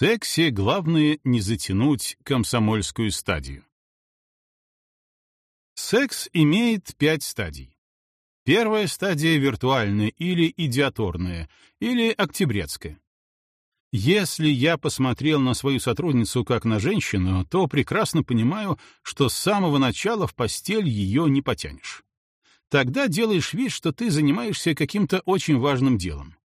сексе главное не затянуть комсомольскую стадию. Секс имеет пять стадий. Первая стадия виртуальная или идиаторная, или октябрецкая. Если я посмотрел на свою сотрудницу как на женщину, то прекрасно понимаю, что с самого начала в постель ее не потянешь. Тогда делаешь вид, что ты занимаешься каким-то очень важным делом.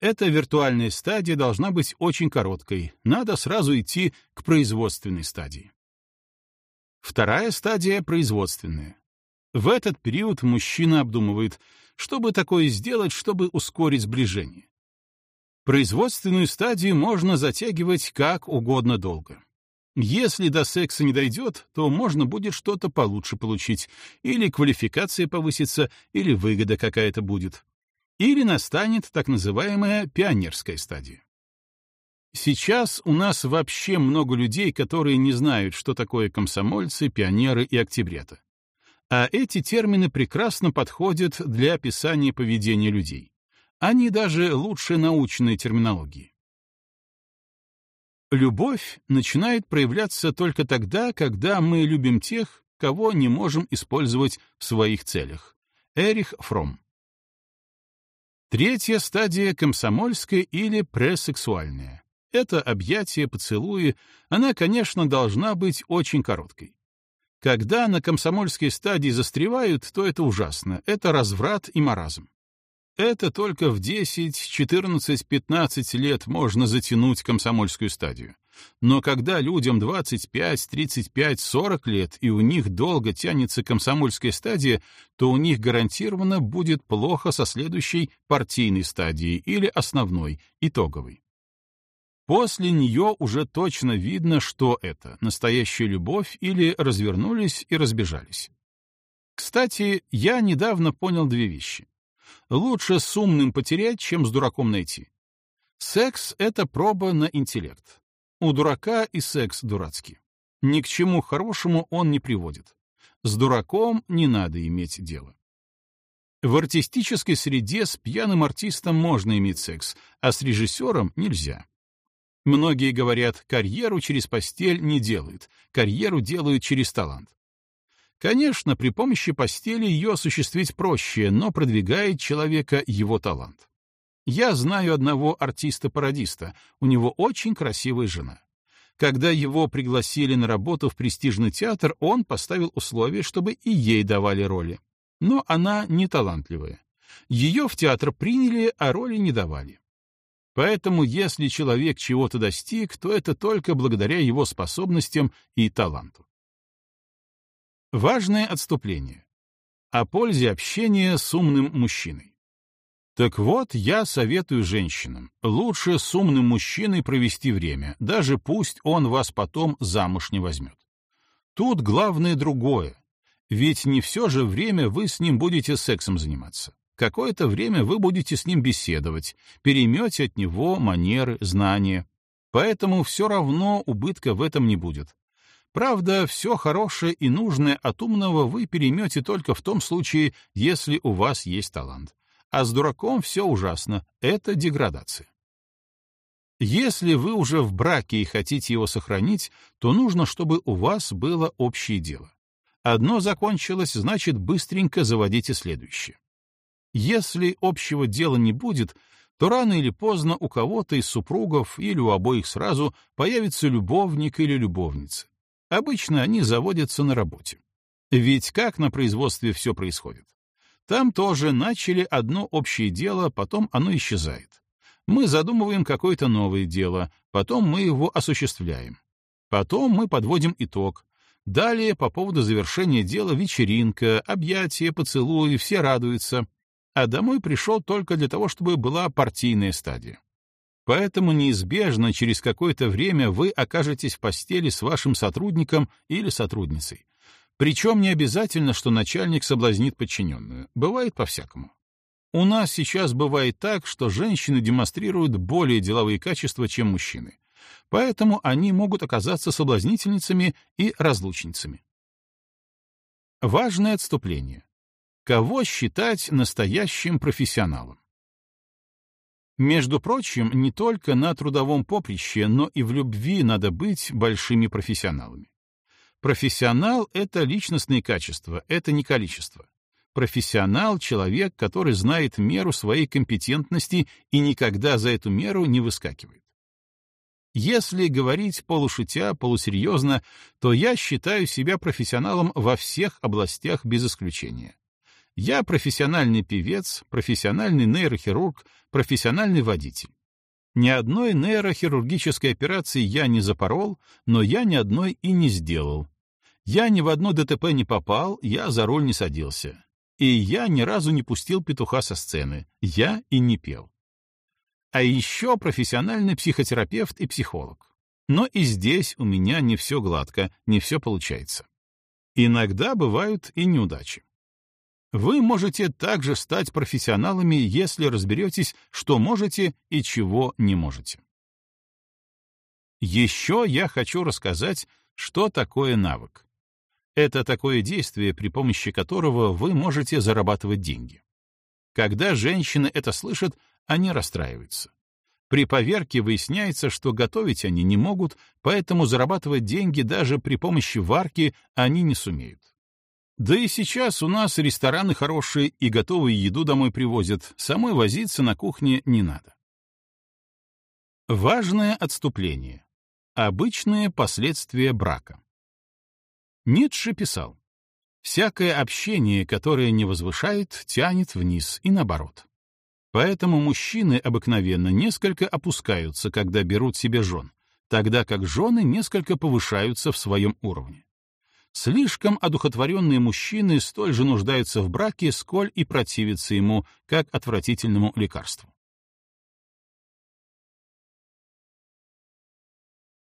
Эта виртуальная стадия должна быть очень короткой, надо сразу идти к производственной стадии. Вторая стадия — производственная. В этот период мужчина обдумывает, что бы такое сделать, чтобы ускорить сближение. Производственную стадию можно затягивать как угодно долго. Если до секса не дойдет, то можно будет что-то получше получить, или квалификация повысится, или выгода какая-то будет или настанет так называемая пионерская стадия. Сейчас у нас вообще много людей, которые не знают, что такое комсомольцы, пионеры и октябрята. А эти термины прекрасно подходят для описания поведения людей. Они даже лучше научной терминологии. Любовь начинает проявляться только тогда, когда мы любим тех, кого не можем использовать в своих целях. Эрих Фром Третья стадия — комсомольская или пресексуальная. Это объятие, поцелуи, она, конечно, должна быть очень короткой. Когда на комсомольской стадии застревают, то это ужасно, это разврат и маразм. Это только в 10, 14, 15 лет можно затянуть комсомольскую стадию. Но когда людям 25, 35, 40 лет, и у них долго тянется комсомольская стадия, то у них гарантированно будет плохо со следующей партийной стадией или основной, итоговой. После нее уже точно видно, что это — настоящая любовь или развернулись и разбежались. Кстати, я недавно понял две вещи. Лучше с умным потерять, чем с дураком найти. Секс — это проба на интеллект. У дурака и секс дурацкий. Ни к чему хорошему он не приводит. С дураком не надо иметь дело. В артистической среде с пьяным артистом можно иметь секс, а с режиссером нельзя. Многие говорят, карьеру через постель не делают, карьеру делают через талант. Конечно, при помощи постели ее осуществить проще, но продвигает человека его талант. Я знаю одного артиста-пародиста, у него очень красивая жена. Когда его пригласили на работу в престижный театр, он поставил условие, чтобы и ей давали роли. Но она не талантливая. Ее в театр приняли, а роли не давали. Поэтому если человек чего-то достиг, то это только благодаря его способностям и таланту. Важное отступление. О пользе общения с умным мужчиной. Так вот, я советую женщинам, лучше с умным мужчиной провести время, даже пусть он вас потом замуж не возьмет. Тут главное другое. Ведь не все же время вы с ним будете сексом заниматься. Какое-то время вы будете с ним беседовать, переймете от него манеры, знания. Поэтому все равно убытка в этом не будет. Правда, все хорошее и нужное от умного вы переймете только в том случае, если у вас есть талант а с дураком все ужасно, это деградация. Если вы уже в браке и хотите его сохранить, то нужно, чтобы у вас было общее дело. Одно закончилось, значит, быстренько заводите следующее. Если общего дела не будет, то рано или поздно у кого-то из супругов или у обоих сразу появится любовник или любовница. Обычно они заводятся на работе. Ведь как на производстве все происходит? Там тоже начали одно общее дело, потом оно исчезает. Мы задумываем какое-то новое дело, потом мы его осуществляем. Потом мы подводим итог. Далее по поводу завершения дела вечеринка, объятия, поцелуи, все радуются. А домой пришел только для того, чтобы была партийная стадия. Поэтому неизбежно через какое-то время вы окажетесь в постели с вашим сотрудником или сотрудницей. Причем не обязательно, что начальник соблазнит подчиненную. Бывает по-всякому. У нас сейчас бывает так, что женщины демонстрируют более деловые качества, чем мужчины. Поэтому они могут оказаться соблазнительницами и разлучницами. Важное отступление. Кого считать настоящим профессионалом? Между прочим, не только на трудовом поприще, но и в любви надо быть большими профессионалами. Профессионал — это личностные качества, это не количество. Профессионал — человек, который знает меру своей компетентности и никогда за эту меру не выскакивает. Если говорить полушутя, полусерьезно, то я считаю себя профессионалом во всех областях без исключения. Я профессиональный певец, профессиональный нейрохирург, профессиональный водитель. Ни одной нейрохирургической операции я не запорол, но я ни одной и не сделал. Я ни в одно ДТП не попал, я за руль не садился. И я ни разу не пустил петуха со сцены, я и не пел. А еще профессиональный психотерапевт и психолог. Но и здесь у меня не все гладко, не все получается. Иногда бывают и неудачи. Вы можете также стать профессионалами, если разберетесь, что можете и чего не можете. Еще я хочу рассказать, что такое навык. Это такое действие, при помощи которого вы можете зарабатывать деньги. Когда женщины это слышат, они расстраиваются. При поверке выясняется, что готовить они не могут, поэтому зарабатывать деньги даже при помощи варки они не сумеют. Да и сейчас у нас рестораны хорошие и готовую еду домой привозят, самой возиться на кухне не надо. Важное отступление. Обычные последствия брака. Ницше писал, «Всякое общение, которое не возвышает, тянет вниз и наоборот. Поэтому мужчины обыкновенно несколько опускаются, когда берут себе жен, тогда как жены несколько повышаются в своем уровне. Слишком одухотворенные мужчины столь же нуждаются в браке, сколь и противятся ему, как отвратительному лекарству.